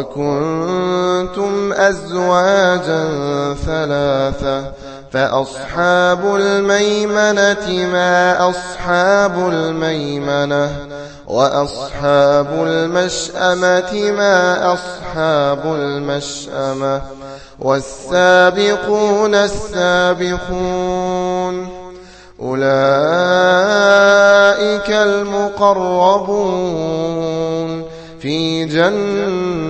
وكنتم أزواجا ثلاثة فأصحاب الميمنة ما أصحاب الميمنة وأصحاب المشأمة ما أصحاب المشأمة والسابقون السابقون أولئك المقربون في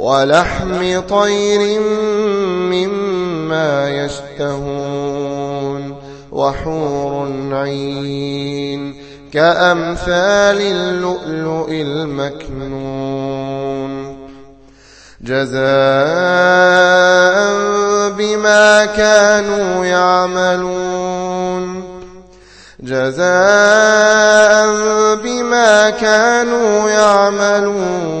ولحم طير مما يشتهون وحور عين كأمثال اللؤلؤ المكنون جزاء بما كانوا يعملون جزاء بما كانوا يعملون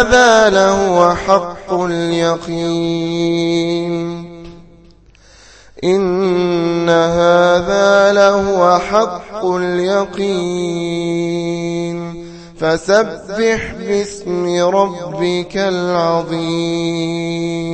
هذا لهو حق اليقين. إن هذا لهو حق اليقين. فسبح باسم ربك العظيم.